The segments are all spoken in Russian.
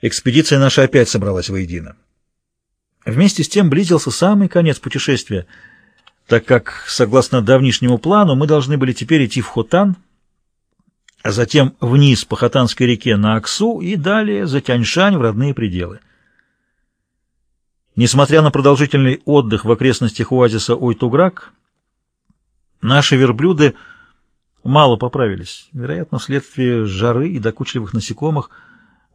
Экспедиция наша опять собралась воедино. Вместе с тем близился самый конец путешествия, так как, согласно давнишнему плану, мы должны были теперь идти в Хотан, а затем вниз по Хотанской реке на Аксу и далее за Тяньшань в родные пределы. Несмотря на продолжительный отдых в окрестностях оазиса Ойтуграк, наши верблюды мало поправились, вероятно, вследствие жары и докучливых насекомых.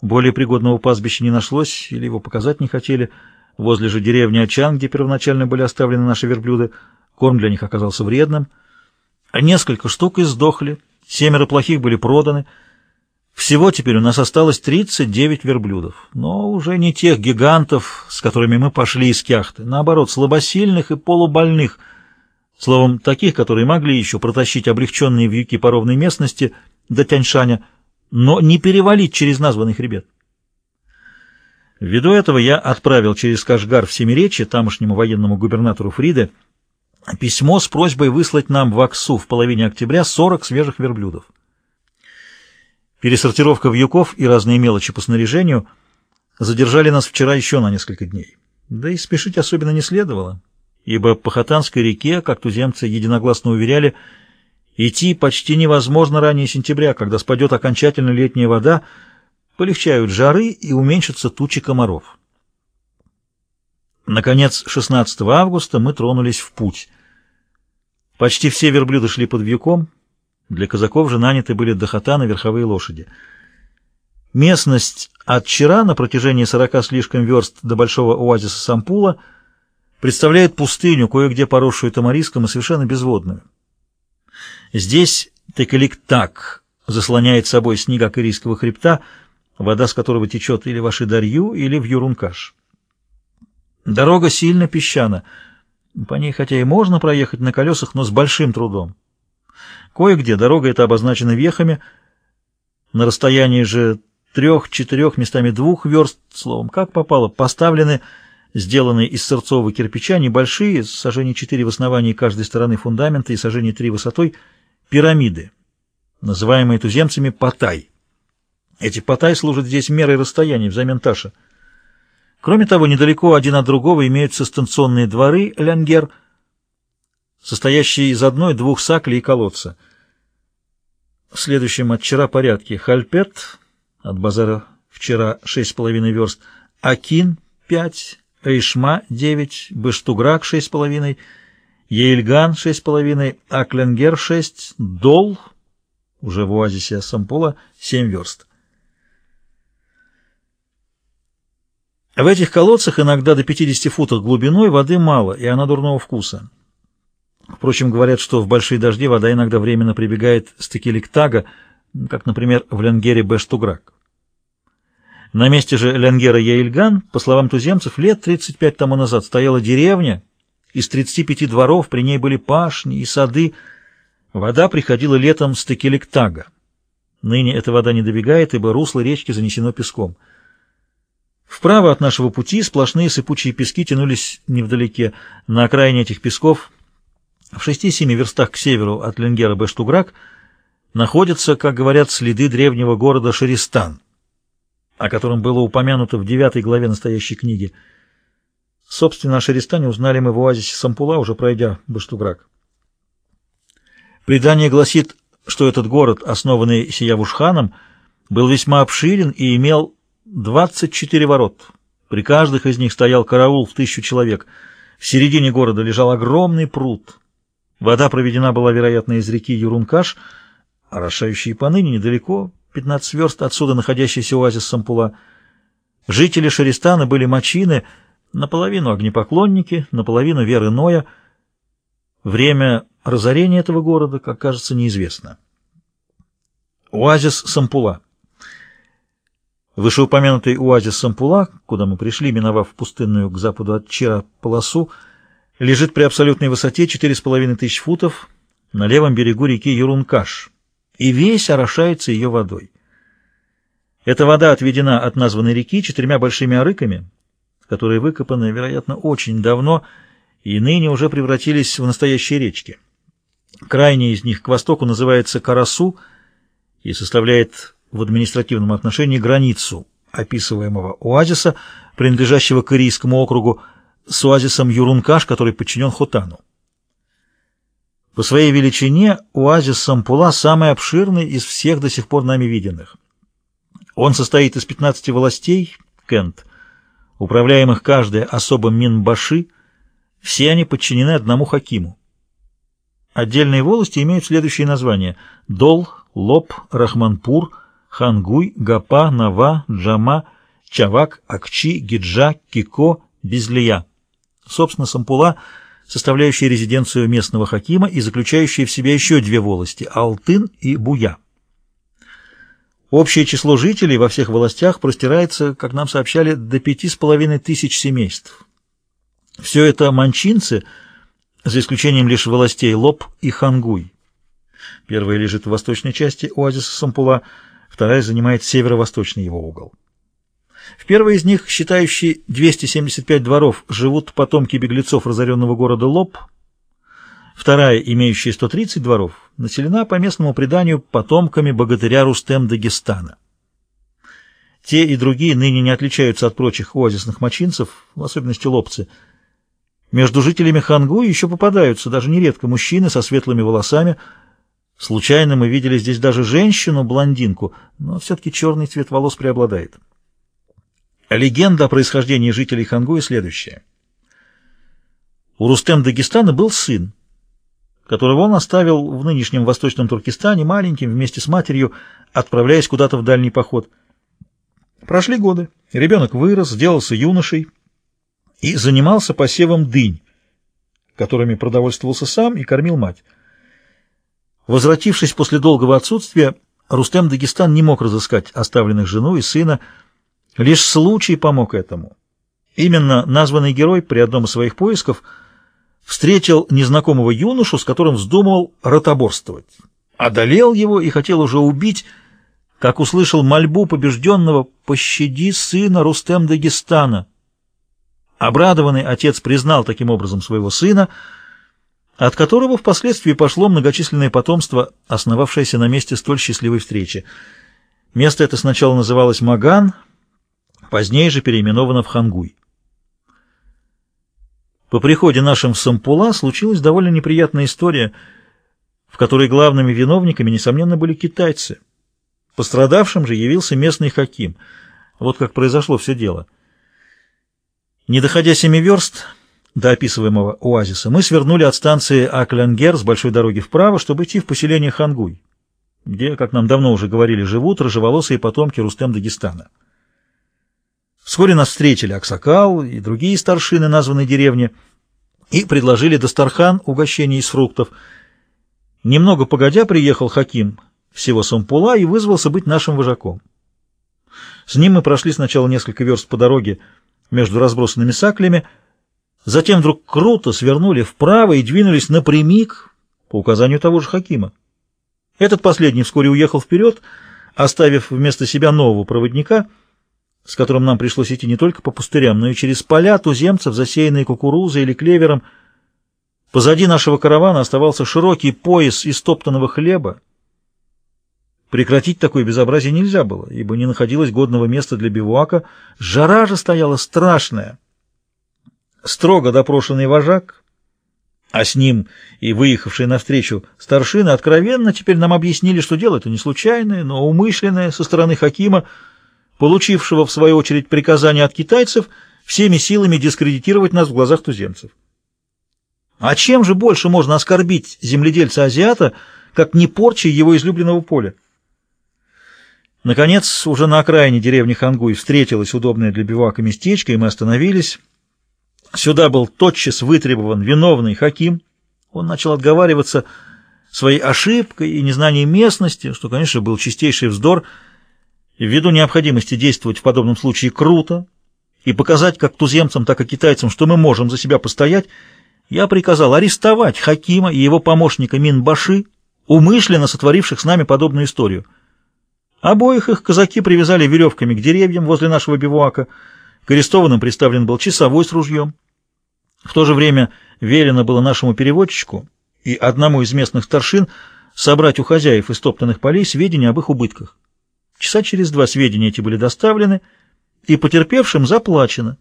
Более пригодного пастбища не нашлось, или его показать не хотели. Возле же деревни Ачан, где первоначально были оставлены наши верблюды, корм для них оказался вредным. Несколько штук издохли, семеро плохих были проданы. Всего теперь у нас осталось 39 верблюдов, но уже не тех гигантов, с которыми мы пошли из кяхты, наоборот, слабосильных и полубольных, словом, таких, которые могли еще протащить облегченные вьюки по ровной местности до Тяньшаня, но не перевалить через названный хребет. Ввиду этого я отправил через Кашгар в Семиречье тамошнему военному губернатору Фриде письмо с просьбой выслать нам в Аксу в половине октября 40 свежих верблюдов. Пересортировка вьюков и разные мелочи по снаряжению задержали нас вчера еще на несколько дней. Да и спешить особенно не следовало, ибо по Хатанской реке, как туземцы единогласно уверяли, идти почти невозможно ранее сентября, когда спадет окончательно летняя вода, полегчают жары и уменьшатся тучи комаров. Наконец, 16 августа мы тронулись в путь. Почти все верблюды шли под вьюком, для казаков же наняты были до хатана верховые лошади. Местность от Чера на протяжении сорока слишком верст до большого оазиса Сампула представляет пустыню, кое-где поросшую тамариском и совершенно безводную. Здесь Текаликтак заслоняет собой снега Кырийского хребта, вода с которого течет или в Ашидарью, или в Юрункаш. Дорога сильно песчана, по ней хотя и можно проехать на колесах, но с большим трудом. Кое-где дорога эта обозначена вехами, на расстоянии же трех-четырех, местами двух верст, словом, как попало, поставлены сделанные из сырцового кирпича небольшие, сажений четыре в основании каждой стороны фундамента и сажений три высотой, пирамиды, называемые туземцами патай. Эти патай служат здесь мерой расстояния взамен таша. Кроме того, недалеко один от другого имеются станционные дворы лянгер – состоящие из одной-двух саклей и колодца. В следующем от вчера порядке Хальпет, от базара вчера 6,5 верст, Акин 5, Эйшма 9, Быштуграк 6,5, Ейльган 6,5, Акленгер 6, Дол, уже в оазисе Сампола, 7 верст. В этих колодцах иногда до 50 футов глубиной воды мало, и она дурного вкуса. Впрочем, говорят, что в большие дожди вода иногда временно прибегает с Текеликтага, как, например, в Ленгере Бештуграк. На месте же Ленгера Яильган, по словам туземцев, лет 35 тому назад стояла деревня, из 35 дворов при ней были пашни и сады. Вода приходила летом с Текеликтага. Ныне эта вода не добегает, ибо русло речки занесено песком. Вправо от нашего пути сплошные сыпучие пески тянулись невдалеке. На окраине этих песков в шести-семи верстах к северу от Ленгера Бештуграк находятся, как говорят, следы древнего города Шеристан, о котором было упомянуто в девятой главе настоящей книги. Собственно, о Шеристане узнали мы в оазисе Сампула, уже пройдя Бештуграк. Предание гласит, что этот город, основанный Сиявушханом, был весьма обширен и имел 24 ворот. При каждых из них стоял караул в тысячу человек. В середине города лежал огромный пруд — Вода проведена была, вероятно, из реки Юрункаш, орошающей поныне недалеко, 15 верст отсюда находящийся оазис Сампула. Жители Шаристана были мочины, наполовину огнепоклонники, наполовину веры Ноя. Время разорения этого города, как кажется, неизвестно. Оазис Сампула Вышеупомянутый оазис Сампула, куда мы пришли, миновав пустынную к западу от Чира полосу, лежит при абсолютной высоте 4,5 тысяч футов на левом берегу реки Юрункаш, и весь орошается ее водой. Эта вода отведена от названной реки четырьмя большими арыками, которые выкопаны, вероятно, очень давно и ныне уже превратились в настоящие речки. Крайняя из них к востоку называется Карасу и составляет в административном отношении границу описываемого оазиса, принадлежащего к Ирийскому округу, с оазисом Юрункаш, который подчинен Хотану. По своей величине оазис Сампула самый обширный из всех до сих пор нами виденных. Он состоит из 15 властей, Кент, управляемых каждая особым Минбаши, все они подчинены одному Хакиму. Отдельные волости имеют следующие названия – Дол, Лоб, Рахманпур, Хангуй, Гапа, Нава, Джама, Чавак, Акчи, Гиджа, Кико, Безлия. Собственно, Сампула – составляющие резиденцию местного хакима и заключающие в себя еще две волости – Алтын и Буя. Общее число жителей во всех властях простирается, как нам сообщали, до пяти с половиной тысяч семейств. Все это манчинцы, за исключением лишь властей Лоб и Хангуй. Первая лежит в восточной части оазиса Сампула, вторая занимает северо-восточный его угол. В первой из них, считающей 275 дворов, живут потомки беглецов разоренного города Лоб. Вторая, имеющая 130 дворов, населена по местному преданию потомками богатыря Рустем Дагестана. Те и другие ныне не отличаются от прочих оазисных мочинцев, в особенности лобцы. Между жителями Хангу еще попадаются даже нередко мужчины со светлыми волосами. Случайно мы видели здесь даже женщину-блондинку, но все-таки черный цвет волос преобладает. Легенда о происхождении жителей Хангуя следующая. У Рустем Дагестана был сын, которого он оставил в нынешнем Восточном Туркестане маленьким вместе с матерью, отправляясь куда-то в дальний поход. Прошли годы. Ребенок вырос, сделался юношей и занимался посевом дынь, которыми продовольствовался сам и кормил мать. Возвратившись после долгого отсутствия, Рустем Дагестан не мог разыскать оставленных жену и сына, Лишь случай помог этому. Именно названный герой при одном из своих поисков встретил незнакомого юношу, с которым вздумал ротоборствовать. Одолел его и хотел уже убить, как услышал мольбу побежденного «Пощади сына Рустем Дагестана». Обрадованный отец признал таким образом своего сына, от которого впоследствии пошло многочисленное потомство, основавшееся на месте столь счастливой встречи. Место это сначала называлось Маган — позднее же переименована в Хангуй. По приходе нашим в Сампула случилась довольно неприятная история, в которой главными виновниками, несомненно, были китайцы. Пострадавшим же явился местный хаким. Вот как произошло все дело. Не доходя семи верст до описываемого оазиса, мы свернули от станции Аклянгер с большой дороги вправо, чтобы идти в поселение Хангуй, где, как нам давно уже говорили, живут рыжеволосые потомки Рустем Дагестана. Вскоре нас встретили Аксакал и другие старшины названной деревни и предложили Дастархан угощение из фруктов. Немного погодя приехал Хаким всего Сампула и вызвался быть нашим вожаком. С ним мы прошли сначала несколько верст по дороге между разбросанными саклями, затем вдруг круто свернули вправо и двинулись напрямик по указанию того же Хакима. Этот последний вскоре уехал вперед, оставив вместо себя нового проводника — с которым нам пришлось идти не только по пустырям, но и через поля туземцев, засеянные кукурузой или клевером. Позади нашего каравана оставался широкий пояс из топтанного хлеба. Прекратить такое безобразие нельзя было, ибо не находилось годного места для бивуака. Жара же стояла страшная. Строго допрошенный вожак, а с ним и выехавшие навстречу старшины, откровенно теперь нам объяснили, что дело это не случайное, но умышленное со стороны Хакима, получившего в свою очередь приказание от китайцев всеми силами дискредитировать нас в глазах туземцев. А чем же больше можно оскорбить земледельца-азиата, как не порчей его излюбленного поля? Наконец, уже на окраине деревни Хангуй встретилось удобное для бивака местечко, и мы остановились. Сюда был тотчас вытребован виновный Хаким. Он начал отговариваться своей ошибкой и незнанием местности, что, конечно, был чистейший вздор — Ввиду необходимости действовать в подобном случае круто и показать как туземцам, так и китайцам, что мы можем за себя постоять, я приказал арестовать Хакима и его помощника Минбаши, умышленно сотворивших с нами подобную историю. Обоих их казаки привязали веревками к деревьям возле нашего бивуака. К арестованным представлен был часовой с ружьем. В то же время велено было нашему переводчику и одному из местных старшин собрать у хозяев истоптанных полей сведения об их убытках. Часа через два сведения эти были доставлены, и потерпевшим заплачено.